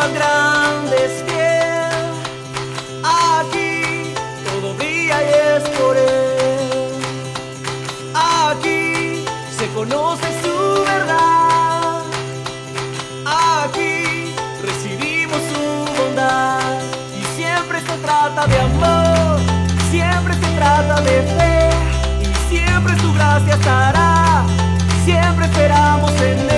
amor más grande es. Aquí todo brilla y es por él. Aquí se conoce su verdad. Aquí recibimos su bondad. Y siempre se trata de amor, siempre se trata de fe. Y siempre su gracia estará, siempre esperamos en él.